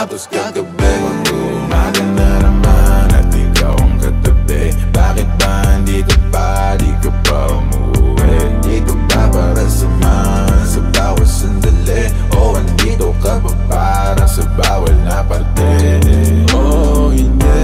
natapos kagabi Mag-umaga na naman at ikaw ang katabi. Bakit ba nandito pa, di ka pa umuwi. Dito ba para samahan sa bawat sandali. O andito ka ba para sa bawal na parte. Oh hindi,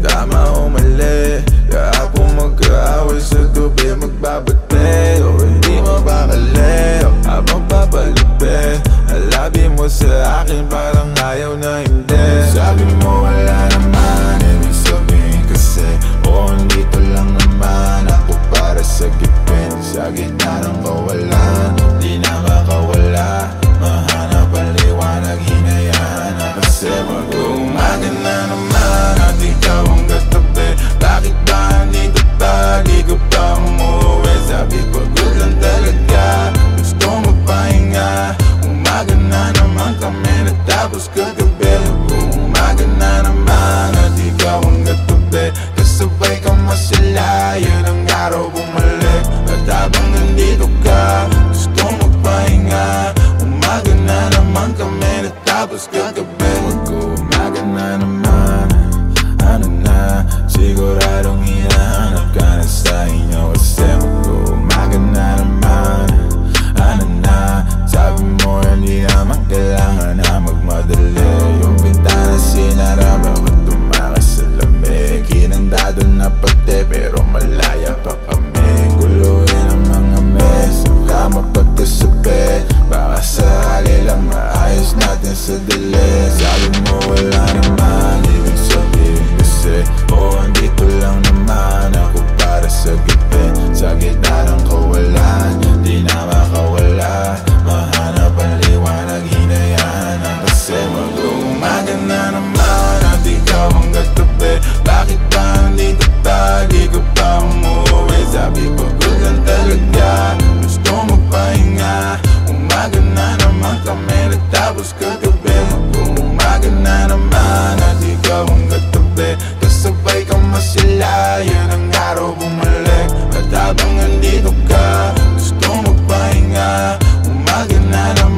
tama o mali. Kahapon magkaaway sa gabi magbabate O hindi mabakali habang papalipe Alabi mo sa akin parang ayaw na hindi. Sabi mo wala naman, ibig sabihin kasi. O andito lang naman ako para sa gipin. Sa gitna ng kawalan, di na makawala Mahanap ang liwanag, hinayaan na kasi. Mag-umaga na naman at ikaw ang katabi Bakit ba nandito pa, di ka pa umuwi. Sabi pagod lang talaga, gusto magpahinga. Umaga na naman kami natapos kagabi Umaga na naman at ikaw ang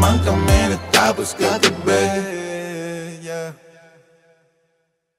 manca mere tabus que te ve